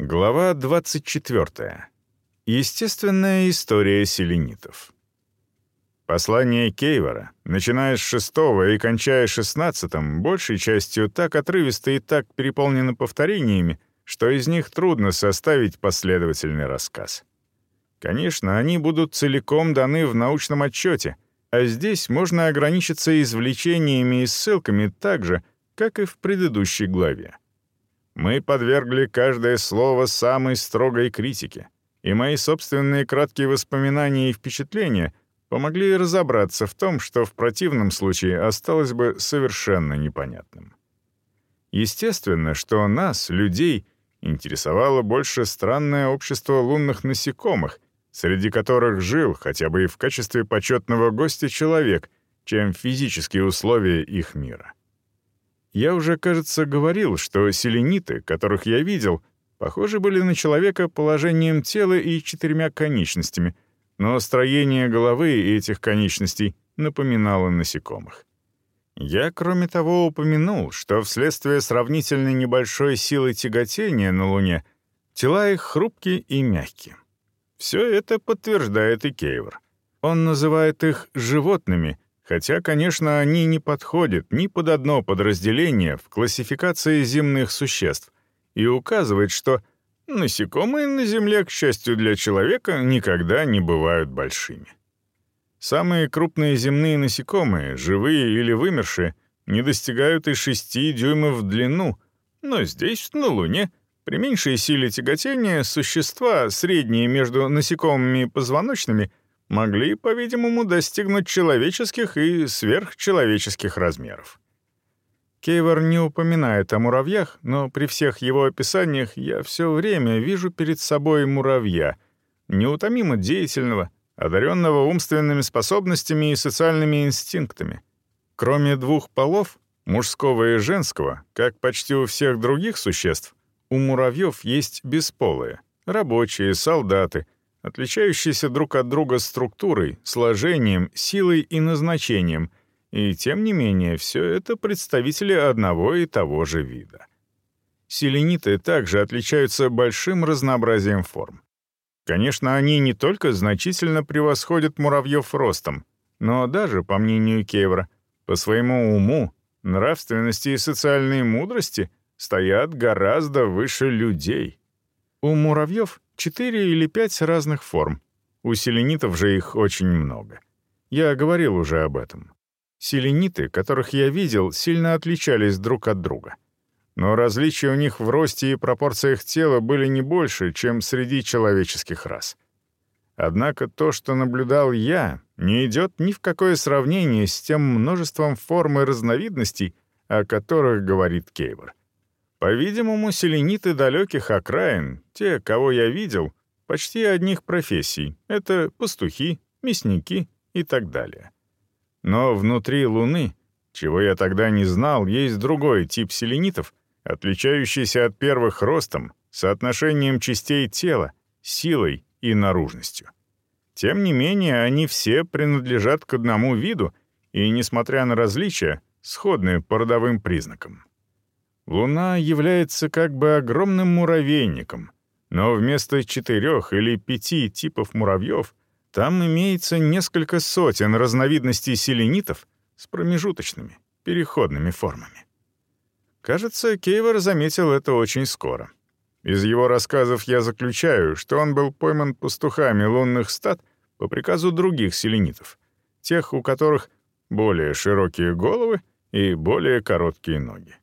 Глава 24. Естественная история селенитов. Послание Кейвора, начиная с шестого и кончая шестнадцатым, большей частью так отрывисто и так переполнено повторениями, что из них трудно составить последовательный рассказ. Конечно, они будут целиком даны в научном отчете, а здесь можно ограничиться извлечениями и ссылками так же, как и в предыдущей главе. Мы подвергли каждое слово самой строгой критике, и мои собственные краткие воспоминания и впечатления помогли разобраться в том, что в противном случае осталось бы совершенно непонятным. Естественно, что нас, людей, интересовало больше странное общество лунных насекомых, среди которых жил хотя бы и в качестве почетного гостя человек, чем физические условия их мира. Я уже, кажется, говорил, что селениты, которых я видел, похожи были на человека положением тела и четырьмя конечностями, но строение головы и этих конечностей напоминало насекомых. Я, кроме того, упомянул, что вследствие сравнительно небольшой силы тяготения на Луне тела их хрупкие и мягкие. Все это подтверждает и Кейвор. Он называет их «животными», Хотя, конечно, они не подходят ни под одно подразделение в классификации земных существ и указывает, что насекомые на Земле, к счастью для человека, никогда не бывают большими. Самые крупные земные насекомые, живые или вымершие, не достигают и 6 дюймов в длину, но здесь, на Луне, при меньшей силе тяготения существа, средние между насекомыми и позвоночными, могли, по-видимому, достигнуть человеческих и сверхчеловеческих размеров. Кейвор не упоминает о муравьях, но при всех его описаниях я все время вижу перед собой муравья, неутомимо деятельного, одаренного умственными способностями и социальными инстинктами. Кроме двух полов, мужского и женского, как почти у всех других существ, у муравьев есть бесполые, рабочие, солдаты — отличающиеся друг от друга структурой, сложением, силой и назначением, и тем не менее все это представители одного и того же вида. Селениты также отличаются большим разнообразием форм. Конечно, они не только значительно превосходят муравьев ростом, но даже, по мнению Кевра, по своему уму, нравственности и социальной мудрости стоят гораздо выше людей. У муравьев четыре или пять разных форм. У селенитов же их очень много. Я говорил уже об этом. Селениты, которых я видел, сильно отличались друг от друга. Но различия у них в росте и пропорциях тела были не больше, чем среди человеческих рас. Однако то, что наблюдал я, не идет ни в какое сравнение с тем множеством форм и разновидностей, о которых говорит Кейвор. По-видимому, селениты далеких окраин, те, кого я видел, почти одних профессий — это пастухи, мясники и так далее. Но внутри Луны, чего я тогда не знал, есть другой тип селенитов, отличающийся от первых ростом, соотношением частей тела, силой и наружностью. Тем не менее, они все принадлежат к одному виду и, несмотря на различия, сходны по родовым признакам. Луна является как бы огромным муравейником, но вместо четырех или пяти типов муравьев там имеется несколько сотен разновидностей селенитов с промежуточными, переходными формами. Кажется, Кейвор заметил это очень скоро. Из его рассказов я заключаю, что он был пойман пастухами лунных стад по приказу других селенитов, тех, у которых более широкие головы и более короткие ноги.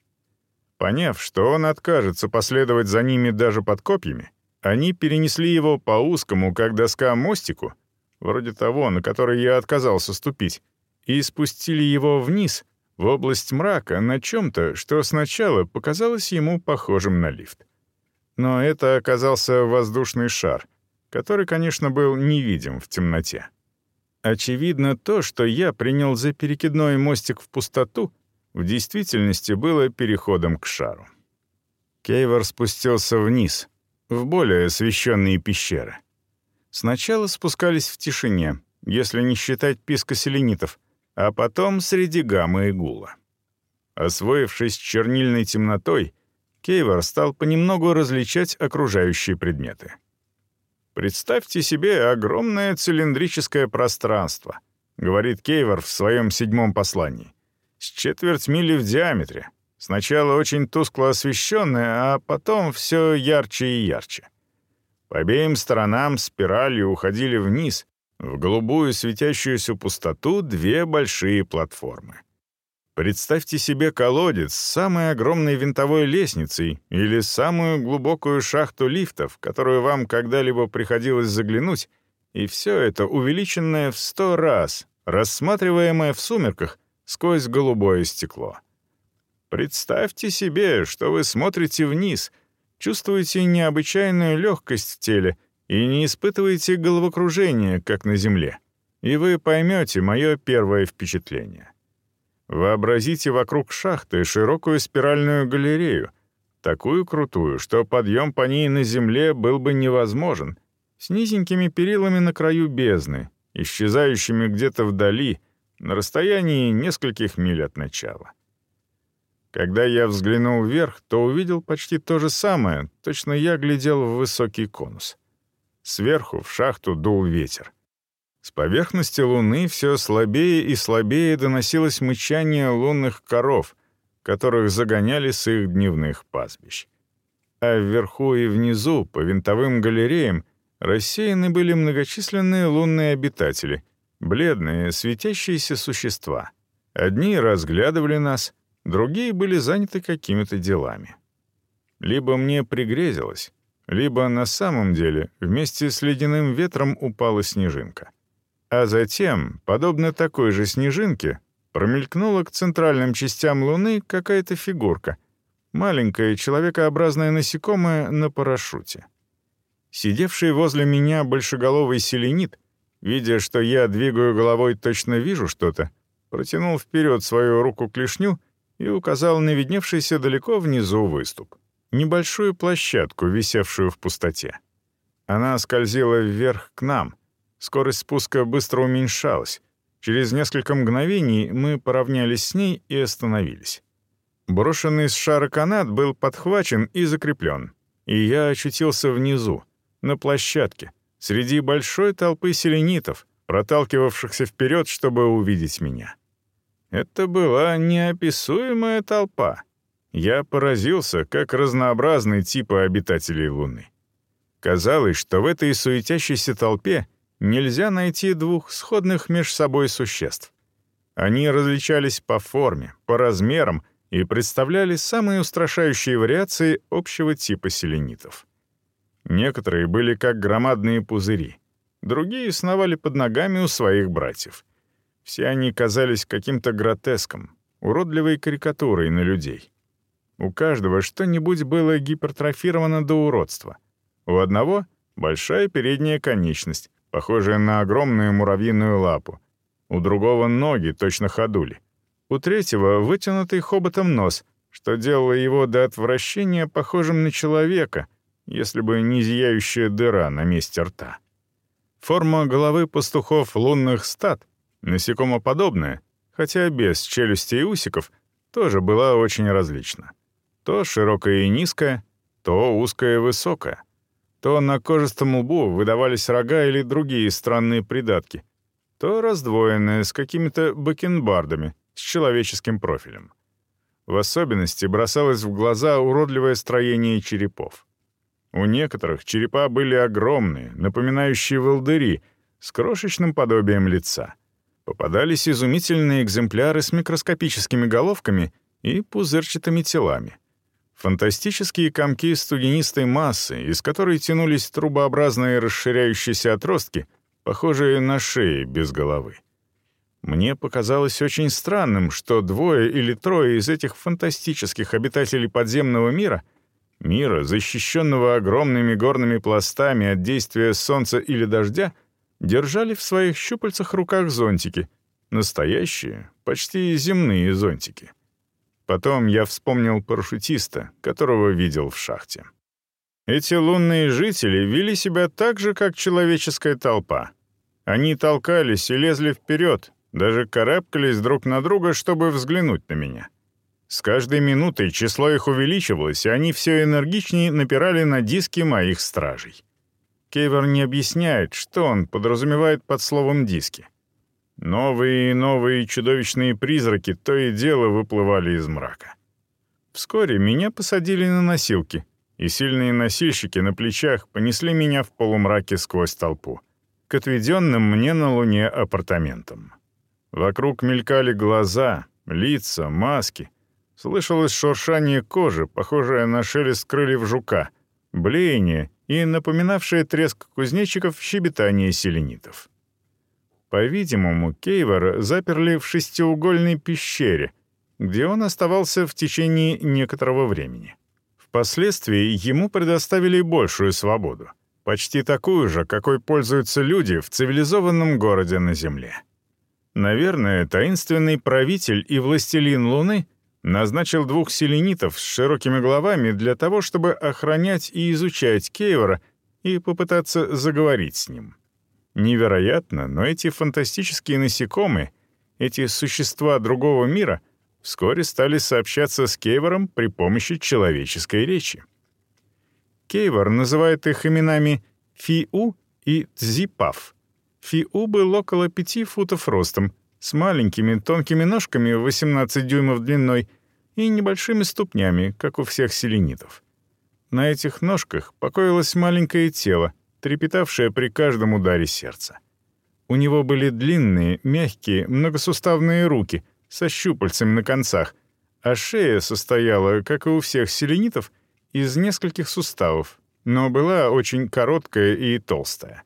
Поняв, что он откажется последовать за ними даже под копьями, они перенесли его по узкому, как доска, мостику, вроде того, на который я отказался ступить, и спустили его вниз, в область мрака, на чем-то, что сначала показалось ему похожим на лифт. Но это оказался воздушный шар, который, конечно, был невидим в темноте. Очевидно, то, что я принял за перекидной мостик в пустоту — в действительности было переходом к шару. Кейвор спустился вниз, в более освещенные пещеры. Сначала спускались в тишине, если не считать писка селенитов, а потом среди гамма и гула. Освоившись чернильной темнотой, Кейвор стал понемногу различать окружающие предметы. «Представьте себе огромное цилиндрическое пространство», — говорит Кейвор в своем седьмом послании, «с четверть мили в диаметре, сначала очень тускло освещенное, а потом все ярче и ярче. По обеим сторонам спиралью уходили вниз, в голубую светящуюся пустоту две большие платформы. Представьте себе колодец с самой огромной винтовой лестницей или самую глубокую шахту лифтов, которую вам когда-либо приходилось заглянуть, и все это увеличенное в сто раз, рассматриваемое в сумерках сквозь голубое стекло. Представьте себе, что вы смотрите вниз, чувствуете необычайную легкость в теле и не испытываете головокружения, как на земле, и вы поймете мое первое впечатление. Вообразите вокруг шахты широкую спиральную галерею, такую крутую, что подъем по ней на земле был бы невозможен, с низенькими перилами на краю бездны, исчезающими где-то вдали, на расстоянии нескольких миль от начала. Когда я взглянул вверх, то увидел почти то же самое, точно я глядел в высокий конус. Сверху в шахту дул ветер. С поверхности Луны все слабее и слабее доносилось мычание лунных коров, которых загоняли с их дневных пастбищ. А вверху и внизу, по винтовым галереям, рассеяны были многочисленные лунные обитатели, бледные, светящиеся существа. Одни разглядывали нас, другие были заняты какими-то делами. Либо мне пригрезилось, либо на самом деле вместе с ледяным ветром упала снежинка. А затем, подобно такой же снежинке, промелькнула к центральным частям Луны какая-то фигурка, маленькое человекообразное насекомое на парашюте. Сидевший возле меня большеголовый селенит, видя, что я двигаю головой, точно вижу что-то, протянул вперед свою руку клешню и указал на видневшийся далеко внизу выступ. Небольшую площадку, висевшую в пустоте. Она скользила вверх к нам — Скорость спуска быстро уменьшалась. Через несколько мгновений мы поравнялись с ней и остановились. Брошенный с шара канат был подхвачен и закреплен, и я очутился внизу, на площадке, среди большой толпы селенитов, проталкивавшихся вперед, чтобы увидеть меня. Это была неописуемая толпа. Я поразился, как разнообразны типы обитателей Луны. Казалось, что в этой суетящейся толпе нельзя найти двух сходных меж собой существ. Они различались по форме, по размерам и представляли самые устрашающие вариации общего типа селенитов. Некоторые были как громадные пузыри, другие сновали под ногами у своих братьев. Все они казались каким-то гротеском, уродливой карикатурой на людей. У каждого что-нибудь было гипертрофировано до уродства. У одного — большая передняя конечность, похожая на огромную муравьиную лапу. У другого ноги, точно ходули. У третьего вытянутый хоботом нос, что делало его до отвращения похожим на человека, если бы не зияющая дыра на месте рта. Форма головы пастухов лунных стад, насекомоподобная, хотя без челюстей и усиков, тоже была очень различна. То широкая и низкая, то узкая и высокая то на кожистом лбу выдавались рога или другие странные придатки, то раздвоенные с какими-то бакенбардами с человеческим профилем. В особенности бросалось в глаза уродливое строение черепов. У некоторых черепа были огромные, напоминающие волдыри, с крошечным подобием лица. Попадались изумительные экземпляры с микроскопическими головками и пузырчатыми телами — Фантастические комки студенистой массы, из которой тянулись трубообразные расширяющиеся отростки, похожие на шеи без головы. Мне показалось очень странным, что двое или трое из этих фантастических обитателей подземного мира, мира, защищенного огромными горными пластами от действия солнца или дождя, держали в своих щупальцах руках зонтики, настоящие, почти земные зонтики. Потом я вспомнил парашютиста, которого видел в шахте. Эти лунные жители вели себя так же, как человеческая толпа. Они толкались и лезли вперед, даже карабкались друг на друга, чтобы взглянуть на меня. С каждой минутой число их увеличивалось, и они все энергичнее напирали на диски моих стражей. Кейвер не объясняет, что он подразумевает под словом «диски». Новые и новые чудовищные призраки то и дело выплывали из мрака. Вскоре меня посадили на носилки, и сильные носильщики на плечах понесли меня в полумраке сквозь толпу, к отведенным мне на Луне апартаментам. Вокруг мелькали глаза, лица, маски. Слышалось шуршание кожи, похожее на шелест крыльев жука, блеяние и напоминавшее треск кузнечиков щебетание селенитов. По-видимому, Кейвор заперли в шестиугольной пещере, где он оставался в течение некоторого времени. Впоследствии ему предоставили большую свободу, почти такую же, какой пользуются люди в цивилизованном городе на Земле. Наверное, таинственный правитель и властелин Луны назначил двух селенитов с широкими головами для того, чтобы охранять и изучать Кейвора и попытаться заговорить с ним. Невероятно, но эти фантастические насекомые, эти существа другого мира, вскоре стали сообщаться с Кейвором при помощи человеческой речи. Кейвор называет их именами Фиу и Цзипав. Фиу был около пяти футов ростом, с маленькими тонкими ножками в 18 дюймов длиной и небольшими ступнями, как у всех селенитов. На этих ножках покоилось маленькое тело, трепетавшая при каждом ударе сердца. У него были длинные, мягкие, многосуставные руки со щупальцами на концах, а шея состояла, как и у всех селенитов, из нескольких суставов, но была очень короткая и толстая.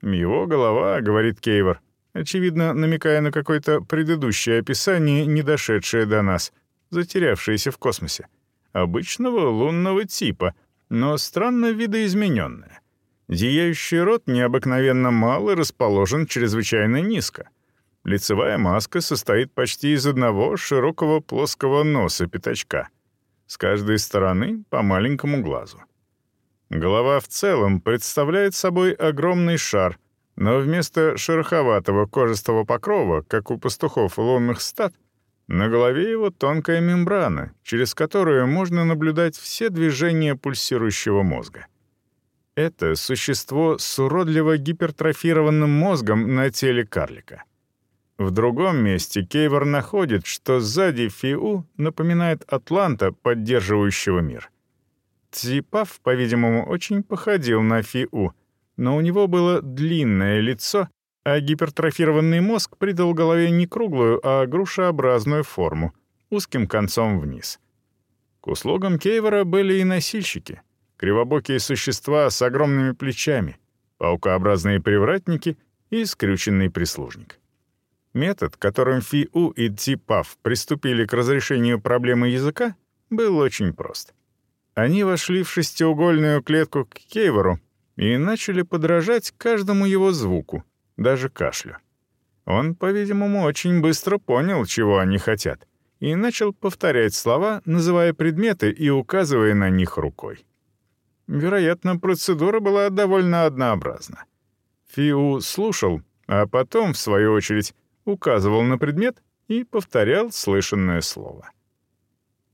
«Его голова», — говорит Кейвор, очевидно, намекая на какое-то предыдущее описание, не дошедшее до нас, затерявшееся в космосе, обычного лунного типа, но странно видоизмененное. Зияющий рот необыкновенно мал и расположен чрезвычайно низко. Лицевая маска состоит почти из одного широкого плоского носа пятачка. С каждой стороны по маленькому глазу. Голова в целом представляет собой огромный шар, но вместо шероховатого кожистого покрова, как у пастухов лунных стад, на голове его тонкая мембрана, через которую можно наблюдать все движения пульсирующего мозга — это существо с уродливо гипертрофированным мозгом на теле карлика. В другом месте Кейвор находит, что сзади Фиу напоминает Атланта, поддерживающего мир. Ципав, по-видимому, очень походил на Фиу, но у него было длинное лицо, а гипертрофированный мозг придал голове не круглую, а грушеобразную форму, узким концом вниз. К услугам Кейвора были и носильщики — кривобокие существа с огромными плечами, паукообразные привратники и скрюченный прислужник. Метод, которым Фи-У и Ци-Пав приступили к разрешению проблемы языка, был очень прост. Они вошли в шестиугольную клетку к Кейвору и начали подражать каждому его звуку, даже кашлю. Он, по-видимому, очень быстро понял, чего они хотят, и начал повторять слова, называя предметы и указывая на них рукой. Вероятно, процедура была довольно однообразна. Фиу слушал, а потом, в свою очередь, указывал на предмет и повторял слышанное слово.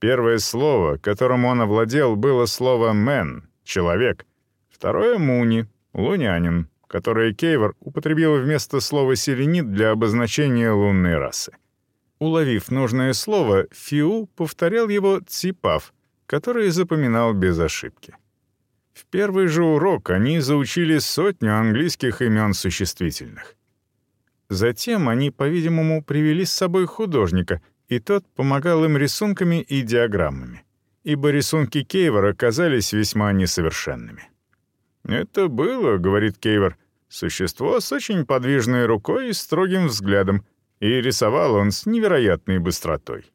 Первое слово, которым он овладел, было слово «мен» — «человек». Второе — «муни» — «лунянин», которое Кейвор употребил вместо слова «селенит» для обозначения лунной расы. Уловив нужное слово, Фиу повторял его «ципав», который запоминал без ошибки. В первый же урок они заучили сотню английских имен существительных. Затем они, по-видимому, привели с собой художника, и тот помогал им рисунками и диаграммами, ибо рисунки Кейвора казались весьма несовершенными. «Это было, — говорит Кейвор, — существо с очень подвижной рукой и строгим взглядом, и рисовал он с невероятной быстротой.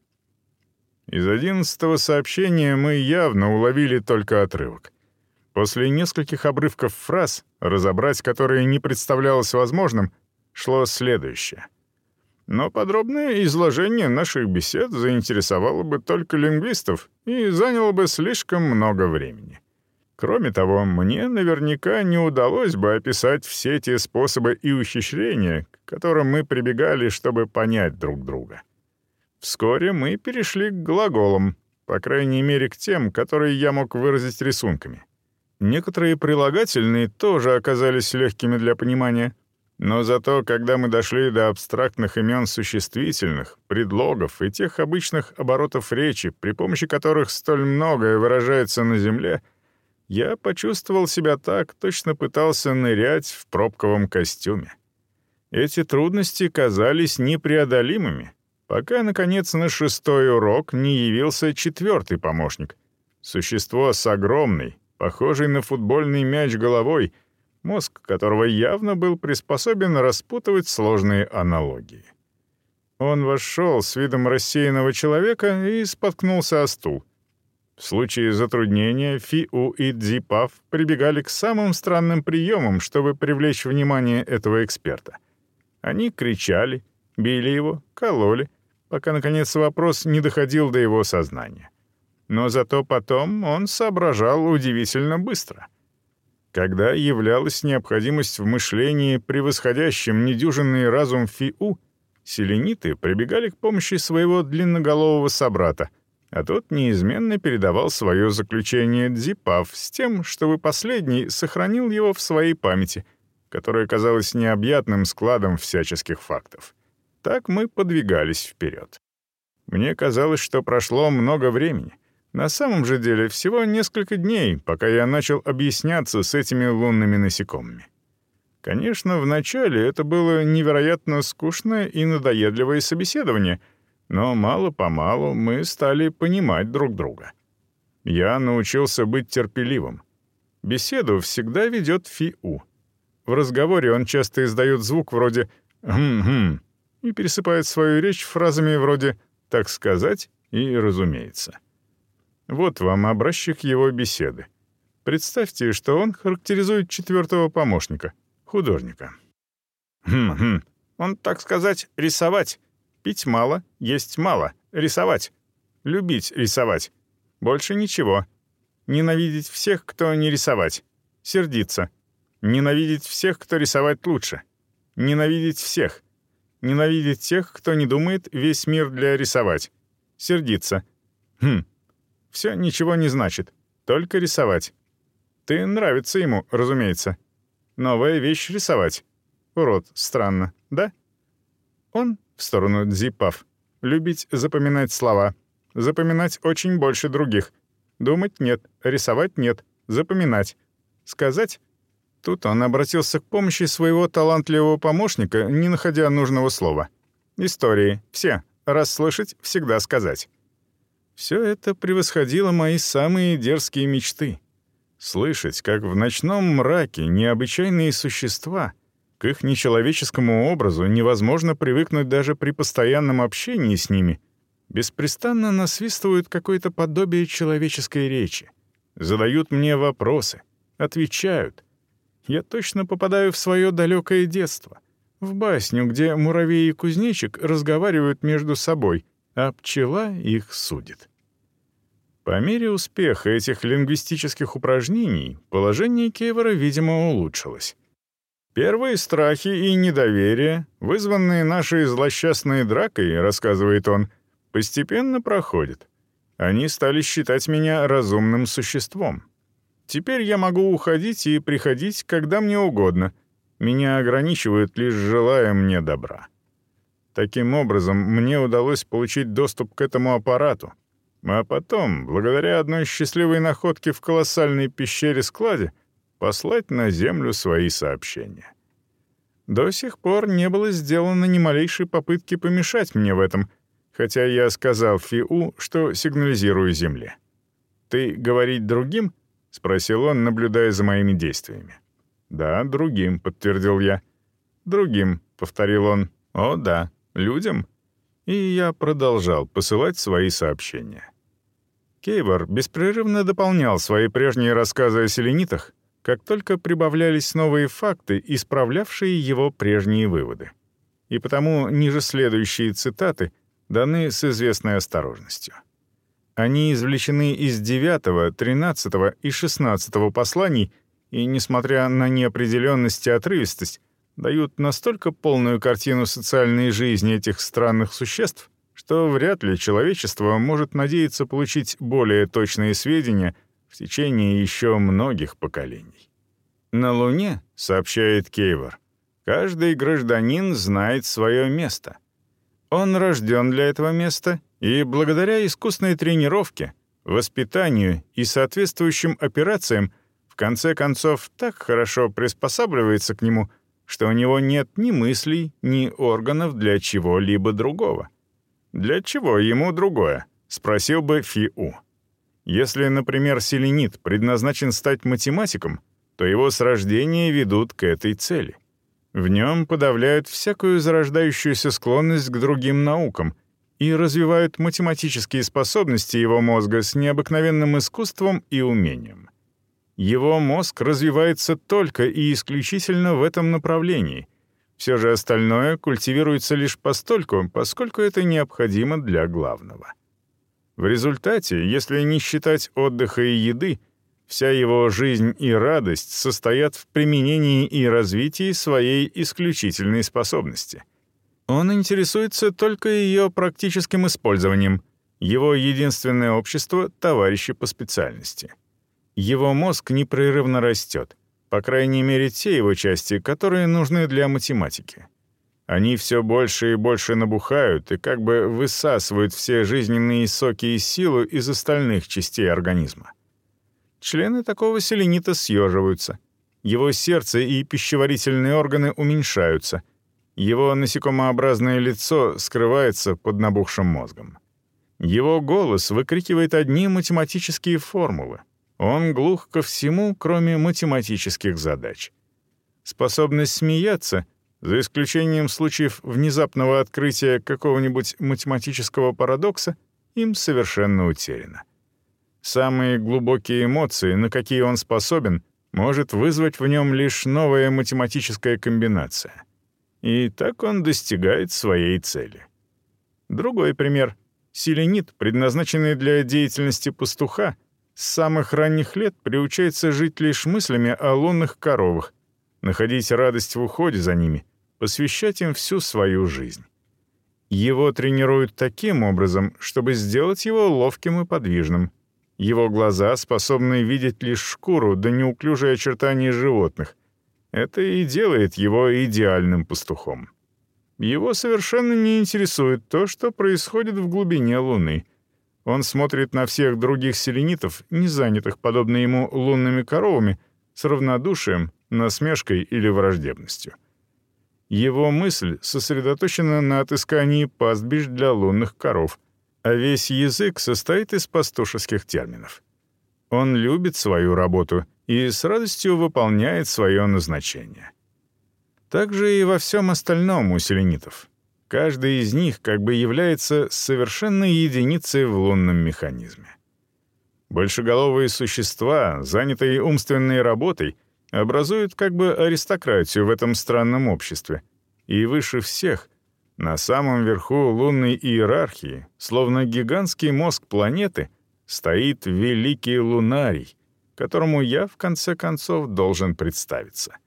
Из одиннадцатого сообщения мы явно уловили только отрывок — После нескольких обрывков фраз, разобрать которые не представлялось возможным, шло следующее. Но подробное изложение наших бесед заинтересовало бы только лингвистов и заняло бы слишком много времени. Кроме того, мне наверняка не удалось бы описать все те способы и ухищрения, к которым мы прибегали, чтобы понять друг друга. Вскоре мы перешли к глаголам, по крайней мере к тем, которые я мог выразить рисунками. Некоторые прилагательные тоже оказались легкими для понимания, но зато, когда мы дошли до абстрактных имен существительных, предлогов и тех обычных оборотов речи, при помощи которых столь многое выражается на Земле, я почувствовал себя так, точно пытался нырять в пробковом костюме. Эти трудности казались непреодолимыми, пока, наконец, на шестой урок не явился четвертый помощник. Существо с огромной, похожей на футбольный мяч головой, мозг которого явно был приспособен распутывать сложные аналогии. Он вошел с видом рассеянного человека и споткнулся о стул. В случае затруднения Фиу и Дзипав прибегали к самым странным приемам, чтобы привлечь внимание этого эксперта. Они кричали, били его, кололи — пока, наконец, вопрос не доходил до его сознания. Но зато потом он соображал удивительно быстро. Когда являлась необходимость в мышлении, превосходящем недюжинный разум Фиу, селениты прибегали к помощи своего длинноголового собрата, а тот неизменно передавал свое заключение Дзипав с тем, чтобы последний сохранил его в своей памяти, которая казалась необъятным складом всяческих фактов. Так мы подвигались вперед. Мне казалось, что прошло много времени. На самом же деле всего несколько дней, пока я начал объясняться с этими лунными насекомыми. Конечно, вначале это было невероятно скучное и надоедливое собеседование, но мало-помалу мы стали понимать друг друга. Я научился быть терпеливым. Беседу всегда ведет Фи-У. В разговоре он часто издает звук вроде «хм-хм», и пересыпает свою речь фразами вроде «так сказать» и «разумеется». Вот вам образчик его беседы. Представьте, что он характеризует четвертого помощника, художника. Хм-хм, он, так сказать, рисовать. Пить мало, есть мало, рисовать. Любить рисовать. Больше ничего. Ненавидеть всех, кто не рисовать. Сердиться. Ненавидеть всех, кто рисовать лучше. Ненавидеть всех — Ненавидеть тех, кто не думает весь мир для рисовать. Сердиться. Хм. Все ничего не значит. Только рисовать. Ты нравится ему, разумеется. Новая вещь рисовать. Урод, странно, да? Он, в сторону Дзипав, любить запоминать слова. Запоминать очень больше других. Думать нет, рисовать нет, запоминать. Сказать Тут он обратился к помощи своего талантливого помощника, не находя нужного слова. «Истории. Все. Раз слышать, всегда сказать». Все это превосходило мои самые дерзкие мечты. Слышать, как в ночном мраке необычайные существа, к их нечеловеческому образу невозможно привыкнуть даже при постоянном общении с ними, беспрестанно насвистывают какое-то подобие человеческой речи, задают мне вопросы, отвечают — я точно попадаю в свое далекое детство, в басню, где муравей и кузнечик разговаривают между собой, а пчела их судит. По мере успеха этих лингвистических упражнений положение Кевера, видимо, улучшилось. Первые страхи и недоверие, вызванные нашей злосчастной дракой, рассказывает он, постепенно проходят. Они стали считать меня разумным существом. Теперь я могу уходить и приходить, когда мне угодно. Меня ограничивают, лишь желая мне добра. Таким образом, мне удалось получить доступ к этому аппарату. А потом, благодаря одной счастливой находке в колоссальной пещере-складе, послать на Землю свои сообщения. До сих пор не было сделано ни малейшей попытки помешать мне в этом, хотя я сказал Фиу, что сигнализирую Земле. Ты говорить другим —— спросил он, наблюдая за моими действиями. «Да, другим», — подтвердил я. «Другим», — повторил он. «О, да, людям». И я продолжал посылать свои сообщения. Кейвор беспрерывно дополнял свои прежние рассказы о селенитах, как только прибавлялись новые факты, исправлявшие его прежние выводы. И потому ниже следующие цитаты даны с известной осторожностью. Они извлечены из 9, 13 и 16 посланий и, несмотря на неопределенность и отрывистость, дают настолько полную картину социальной жизни этих странных существ, что то вряд ли человечество может надеяться получить более точные сведения в течение еще многих поколений. На Луне, сообщает Кейвор, каждый гражданин знает свое место. Он рожден для этого места, и благодаря искусной тренировке, воспитанию и соответствующим операциям в конце концов так хорошо приспосабливается к нему, что у него нет ни мыслей, ни органов для чего-либо другого. Для чего ему другое? Спросил бы Фи-У. Если, например, селенит предназначен стать математиком, то его с рождения ведут к этой цели. В нем подавляют всякую зарождающуюся склонность к другим наукам и развивают математические способности его мозга с необыкновенным искусством и умением. Его мозг развивается только и исключительно в этом направлении. Все же остальное культивируется лишь постольку, поскольку это необходимо для главного. В результате, если не считать отдыха и еды, вся его жизнь и радость состоят в применении и развитии своей исключительной способности. Он интересуется только ее практическим использованием, его единственное общество — товарищи по специальности. Его мозг непрерывно растет, по крайней мере, те его части, которые нужны для математики. Они все больше и больше набухают и как бы высасывают все жизненные соки и силу из остальных частей организма. Члены такого селенита съеживаются. Его сердце и пищеварительные органы уменьшаются. Его насекомообразное лицо скрывается под набухшим мозгом. Его голос выкрикивает одни математические формулы. Он глух ко всему, кроме математических задач. Способность смеяться, за исключением случаев внезапного открытия какого-нибудь математического парадокса, им совершенно утеряна. Самые глубокие эмоции, на какие он способен, может вызвать в нем лишь новая математическая комбинация. И так он достигает своей цели. Другой пример. Селенит, предназначенный для деятельности пастуха, с самых ранних лет приучается жить лишь мыслями о лунных коровах, находить радость в уходе за ними, посвящать им всю свою жизнь. Его тренируют таким образом, чтобы сделать его ловким и подвижным. Его глаза способны видеть лишь шкуру да неуклюжие очертания животных. Это и делает его идеальным пастухом. Его совершенно не интересует то, что происходит в глубине Луны — он смотрит на всех других селенитов, не занятых, подобно ему, лунными коровами, с равнодушием, насмешкой или враждебностью. Его мысль сосредоточена на отыскании пастбищ для лунных коров, а весь язык состоит из пастушеских терминов. Он любит свою работу и с радостью выполняет свое назначение. Так же и во всем остальном у селенитов. Каждый из них как бы является совершенной единицей в лунном механизме. Большеголовые существа, занятые умственной работой, образуют как бы аристократию в этом странном обществе. И выше всех, на самом верху лунной иерархии, словно гигантский мозг планеты, стоит великий лунарий, которому я, в конце концов, должен представиться —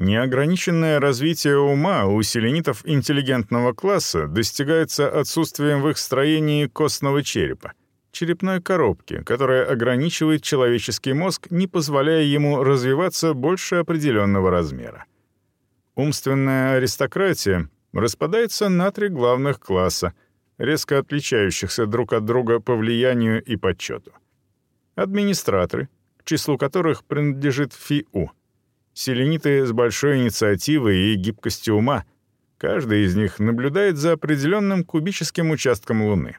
Неограниченное развитие ума у селенитов интеллигентного класса достигается отсутствием в их строении костного черепа, черепной коробки, которая ограничивает человеческий мозг, не позволяя ему развиваться больше определенного размера. Умственная аристократия распадается на три главных класса, резко отличающихся друг от друга по влиянию и подсчету. Администраторы, к числу которых принадлежит ФИУ — Селениты с большой инициативой и гибкостью ума. Каждый из них наблюдает за определенным кубическим участком Луны.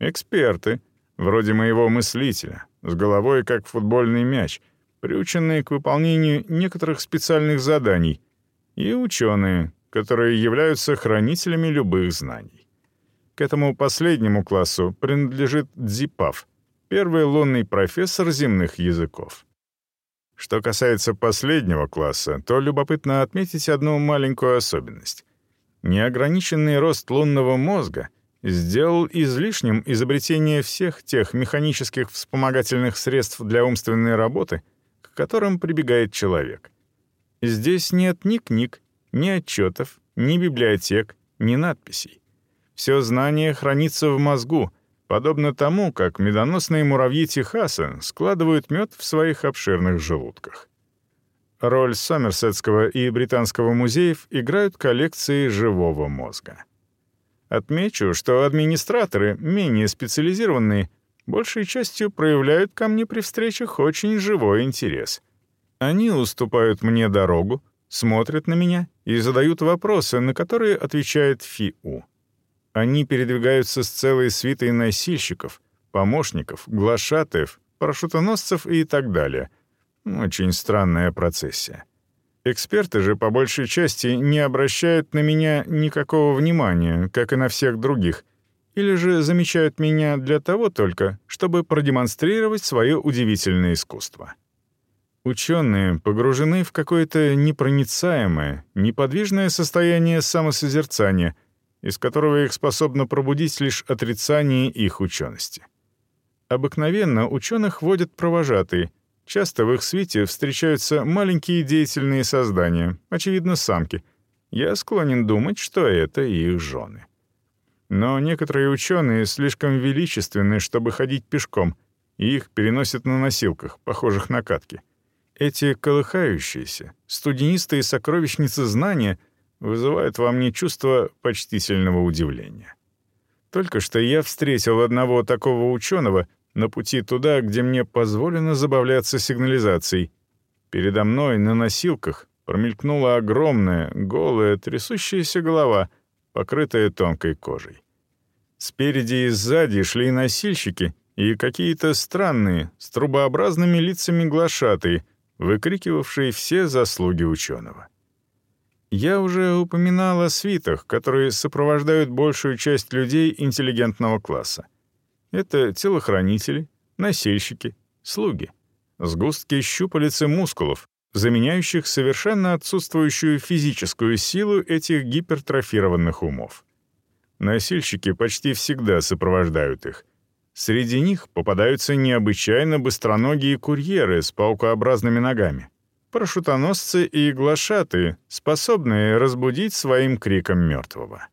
Эксперты, вроде моего мыслителя, с головой как футбольный мяч, приученные к выполнению некоторых специальных заданий, и ученые, которые являются хранителями любых знаний. К этому последнему классу принадлежит Дзипав, первый лунный профессор земных языков. Что касается последнего класса, то любопытно отметить одну маленькую особенность. Неограниченный рост лунного мозга сделал излишним изобретение всех тех механических вспомогательных средств для умственной работы, к которым прибегает человек. Здесь нет ни книг, ни отчетов, ни библиотек, ни надписей. Все знание хранится в мозгу, подобно тому, как медоносные муравьи Техаса складывают мед в своих обширных желудках. Роль Сомерсетского и Британского музеев играют коллекции живого мозга. Отмечу, что администраторы, менее специализированные, большей частью проявляют ко мне при встречах очень живой интерес. Они уступают мне дорогу, смотрят на меня и задают вопросы, на которые отвечает ФИУ. Они передвигаются с целой свитой носильщиков, помощников, глашатаев, парашютоносцев и так далее. Очень странная процессия. Эксперты же по большей части не обращают на меня никакого внимания, как и на всех других, или же замечают меня для того только, чтобы продемонстрировать свое удивительное искусство. Ученые погружены в какое-то непроницаемое, неподвижное состояние самосозерцания, из которого их способно пробудить лишь отрицание их учености. Обыкновенно ученых водят провожатые, часто в их свите встречаются маленькие деятельные создания, очевидно, самки. Я склонен думать, что это их жены. Но некоторые ученые слишком величественны, чтобы ходить пешком, и их переносят на носилках, похожих на катки — эти колыхающиеся, студенистые сокровищницы знания вызывают во мне чувство почтительного удивления. Только что я встретил одного такого ученого на пути туда, где мне позволено забавляться сигнализацией. Передо мной на носилках промелькнула огромная, голая, трясущаяся голова, покрытая тонкой кожей. Спереди и сзади шли носильщики и какие-то странные, с трубообразными лицами глашатые — выкрикивавший все заслуги ученого. Я уже упоминал о свитах, которые сопровождают большую часть людей интеллигентного класса. Это телохранители, носильщики, слуги, сгустки щупалец и мускулов, заменяющих совершенно отсутствующую физическую силу этих гипертрофированных умов. Носильщики почти всегда сопровождают их — Среди них попадаются необычайно быстроногие курьеры с паукообразными ногами, парашютоносцы и глашатые, способные разбудить своим криком мертвого.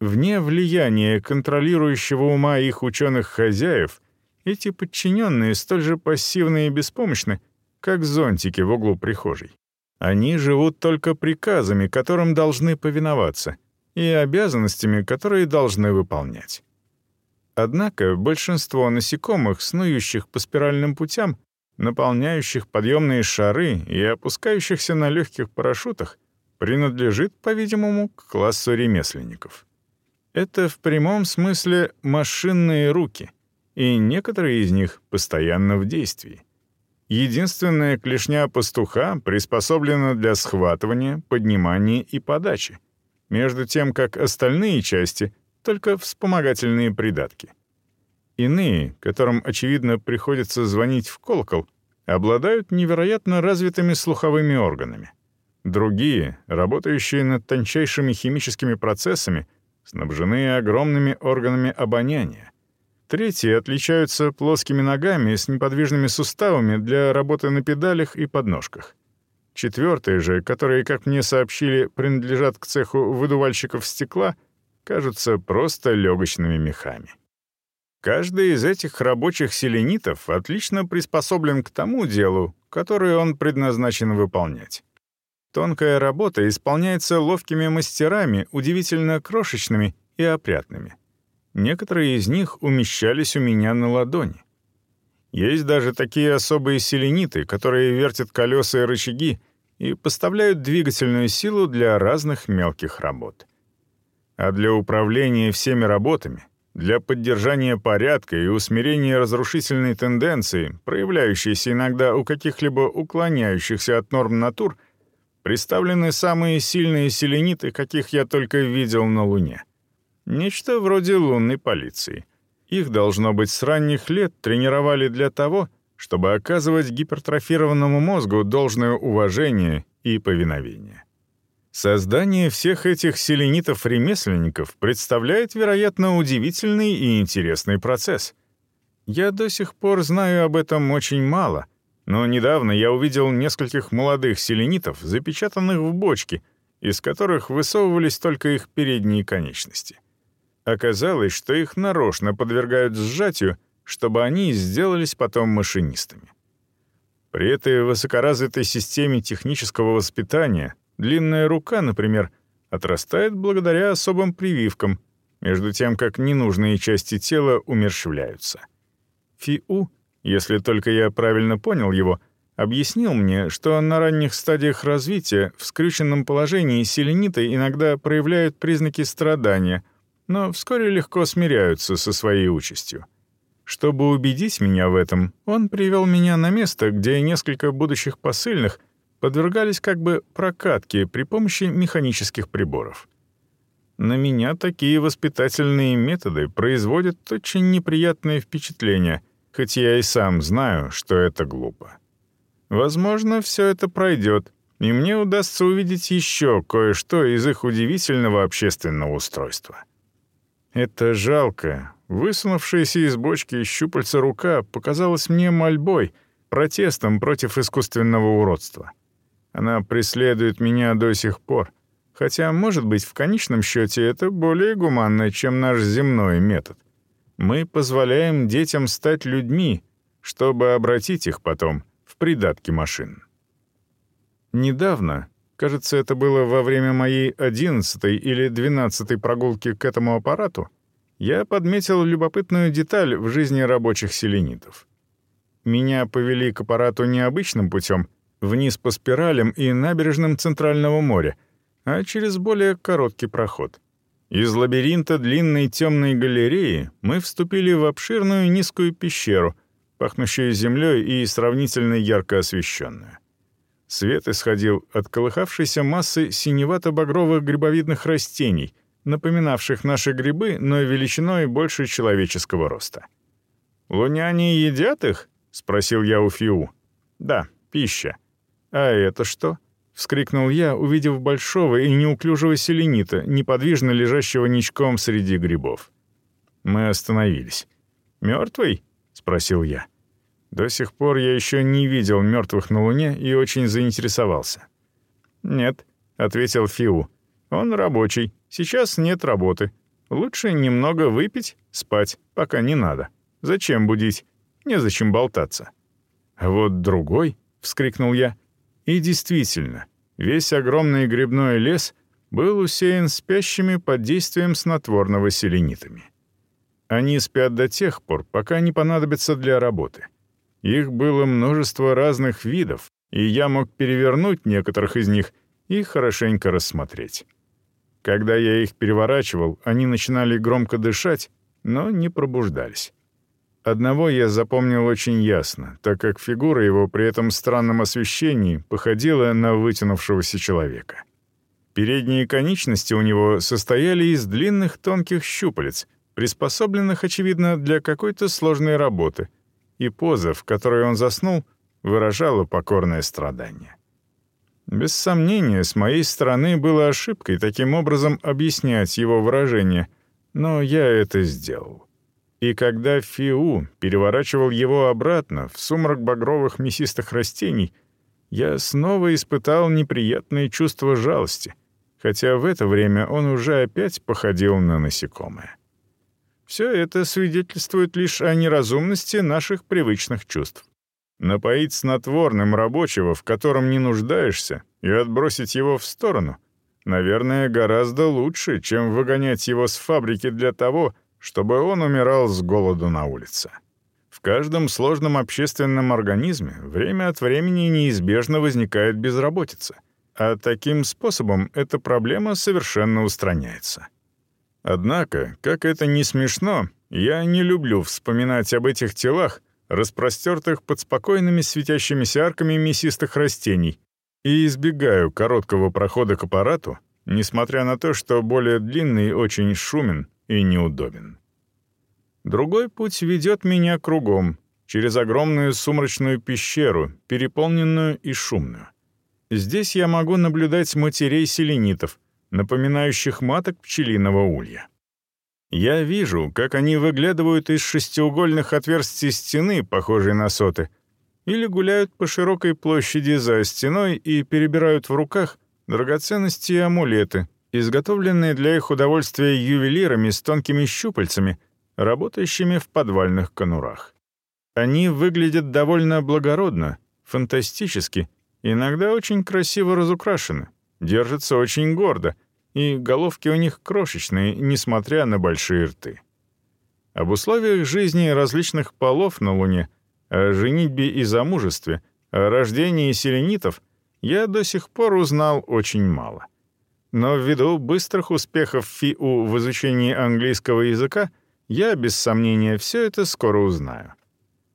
Вне влияния контролирующего ума их ученых-хозяев, эти подчиненные столь же пассивны и беспомощны, как зонтики в углу прихожей. Они живут только приказами, которым должны повиноваться, и обязанностями, которые должны выполнять. Однако большинство насекомых, снующих по спиральным путям, наполняющих подъемные шары и опускающихся на легких парашютах, принадлежит, по-видимому, к классу ремесленников. Это в прямом смысле машинные руки, и некоторые из них постоянно в действии. Единственная клешня пастуха приспособлена для схватывания, поднимания и подачи, между тем как остальные части только вспомогательные придатки. Иные, которым, очевидно, приходится звонить в колокол, обладают невероятно развитыми слуховыми органами. Другие, работающие над тончайшими химическими процессами, снабжены огромными органами обоняния. Третьи отличаются плоскими ногами с неподвижными суставами для работы на педалях и подножках. Четвертые же, которые, как мне сообщили, принадлежат к цеху выдувальщиков стекла — кажутся просто легочными мехами. Каждый из этих рабочих селенитов отлично приспособлен к тому делу, которое он предназначен выполнять. Тонкая работа исполняется ловкими мастерами, удивительно крошечными и опрятными. Некоторые из них умещались у меня на ладони. Есть даже такие особые селениты, которые вертят колеса и рычаги и поставляют двигательную силу для разных мелких работ а для управления всеми работами, для поддержания порядка и усмирения разрушительной тенденции, проявляющейся иногда у каких-либо уклоняющихся от норм натур, представлены самые сильные селениты, каких я только видел на Луне. Нечто вроде лунной полиции. Их, должно быть, с ранних лет тренировали для того, чтобы оказывать гипертрофированному мозгу должное уважение и повиновение. Создание всех этих селенитов-ремесленников представляет, вероятно, удивительный и интересный процесс. Я до сих пор знаю об этом очень мало, но недавно я увидел нескольких молодых селенитов, запечатанных в бочки, из которых высовывались только их передние конечности. Оказалось, что их нарочно подвергают сжатию, чтобы они сделались потом машинистами. При этой высокоразвитой системе технического воспитания длинная рука, например, отрастает благодаря особым прививкам, между тем как ненужные части тела умерщвляются. Фиу, если только я правильно понял его, объяснил мне, что на ранних стадиях развития в скрюченном положении селениты иногда проявляют признаки страдания, но вскоре легко смиряются со своей участью. Чтобы убедить меня в этом, он привел меня на место, где несколько будущих посыльных подвергались как бы прокатке при помощи механических приборов. На меня такие воспитательные методы производят очень неприятное впечатление, хоть я и сам знаю, что это глупо. Возможно, все это пройдет, и мне удастся увидеть еще кое-что из их удивительного общественного устройства. Это жалко, высунувшаяся из бочки щупальца рука показалась мне мольбой, протестом против искусственного уродства. Она преследует меня до сих пор, хотя, может быть, в конечном счете это более гуманно, чем наш земной метод. Мы позволяем детям стать людьми, чтобы обратить их потом придатки машин. Недавно, кажется, это было во время моей одиннадцатой или двенадцатой прогулки к этому аппарату, я подметил любопытную деталь в жизни рабочих селенитов. Меня повели к аппарату необычным путем, вниз по спиралям и набережным Центрального моря, а через более короткий проход. Из лабиринта длинной темной галереи мы вступили в обширную низкую пещеру — пахнущую землей и сравнительно ярко освещенную. Свет исходил от колыхавшейся массы синевато-багровых грибовидных растений, напоминавших наши грибы, но величиной больше человеческого роста. «Луняне едят их?» — спросил я у Фиу. «Да, пища». «А это что?» — вскрикнул я, увидев большого и неуклюжего селенита, неподвижно лежащего ничком среди грибов. Мы остановились. «Мертвый?» — спросил я. До сих пор я еще не видел мертвых на Луне и очень заинтересовался. «Нет», — ответил Фиу. «Он рабочий. Сейчас нет работы. Лучше немного выпить, спать, пока не надо. Зачем будить? Незачем болтаться». «А вот другой?» — вскрикнул я. И действительно, весь огромный грибной лес был усеян спящими под действием снотворного селенитами. Они спят до тех пор, пока не понадобятся для работы. Их было множество разных видов, и я мог перевернуть некоторых из них и хорошенько рассмотреть. Когда я их переворачивал, они начинали громко дышать, но не пробуждались. Одного я запомнил очень ясно, так как фигура его при этом странном освещении походила на вытянувшегося человека. Передние конечности у него состояли из длинных тонких щупалец — приспособленных, очевидно, для какой-то сложной работы, и поза, в которой он заснул, выражала покорное страдание. Без сомнения, с моей стороны было ошибкой таким образом объяснять его выражение, но я это сделал. И когда Фиу переворачивал его обратно в сумрак багровых мясистых растений, я снова испытал неприятное чувство жалости, хотя в это время он уже опять походил на насекомое. Все это свидетельствует лишь о неразумности наших привычных чувств. Напоить снотворным рабочего, в котором не нуждаешься, и отбросить его в сторону, наверное, гораздо лучше, чем выгонять его с фабрики для того, чтобы он умирал с голоду на улице. В каждом сложном общественном организме время от времени неизбежно возникает безработица, а таким способом эта проблема совершенно устраняется. Однако, как это не смешно, я не люблю вспоминать об этих телах, распростертых под спокойными светящимися арками мясистых растений, и избегаю короткого прохода к аппарату, несмотря на то, что более длинный очень шумен и неудобен. Другой путь ведет меня кругом, через огромную сумрачную пещеру, переполненную и шумную. Здесь я могу наблюдать матерей селенитов — напоминающих маток пчелиного улья. Я вижу, как они выглядывают из шестиугольных отверстий стены, похожей на соты, или гуляют по широкой площади за стеной и перебирают в руках драгоценности и амулеты, изготовленные для их удовольствия ювелирами с тонкими щупальцами, работающими в подвальных конурах. Они выглядят довольно благородно, фантастически, иногда очень красиво разукрашены, держатся очень гордо, и головки у них крошечные, несмотря на большие рты. Об условиях жизни различных полов на Луне, о женитьбе и замужестве, о рождении селенитов я до сих пор узнал очень мало. Но ввиду быстрых успехов ФИУ в изучении английского языка, я, без сомнения, все это скоро узнаю.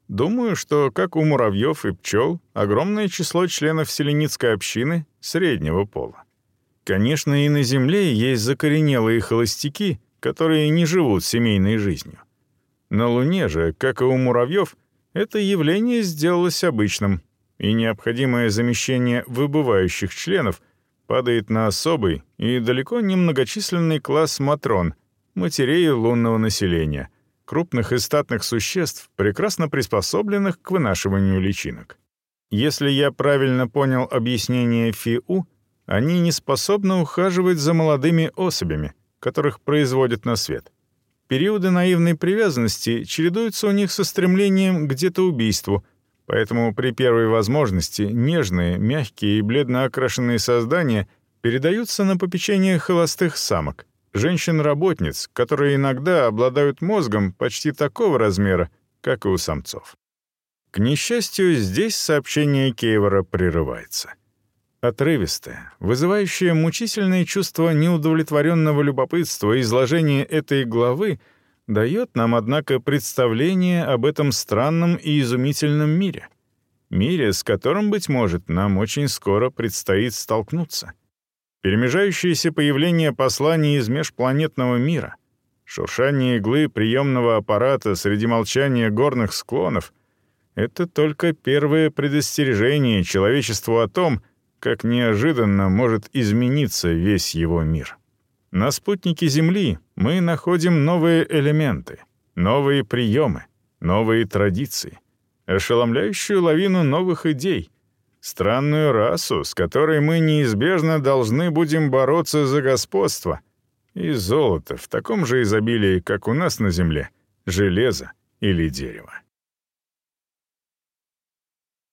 Думаю, что, как у муравьев и пчел, огромное число членов селеницкой общины среднего пола. Конечно, и на Земле есть закоренелые холостяки, которые не живут семейной жизнью. На Луне же, как и у муравьев, это явление сделалось обычным, и необходимое замещение выбывающих членов падает на особый и далеко не многочисленный класс матрон, матерей лунного населения, крупных и статных существ, прекрасно приспособленных к вынашиванию личинок. Если я правильно понял объяснение ФИУ, они не способны ухаживать за молодыми особями, которых производят на свет. Периоды наивной привязанности чередуются у них со стремлением к детоубийству, поэтому при первой возможности нежные, мягкие и бледно окрашенные создания передаются на попечение холостых самок, женщин-работниц, которые иногда обладают мозгом почти такого размера, как и у самцов. К несчастью, здесь сообщение Кейвора прерывается. Отрывистое, вызывающее мучительное чувство неудовлетворенного любопытства изложение этой главы дает нам, однако, представление об этом странном и изумительном мире. Мире, с которым, быть может, нам очень скоро предстоит столкнуться. Перемежающееся появление посланий из межпланетного мира, шуршание иглы приемного аппарата среди молчания горных склонов — это только первое предостережение человечеству о том, как неожиданно может измениться весь его мир. На спутнике Земли мы находим новые элементы, новые приемы, новые традиции, ошеломляющую лавину новых идей, странную расу, с которой мы неизбежно должны будем бороться за господство, и золото в таком же изобилии, как у нас на Земле, железо или дерево.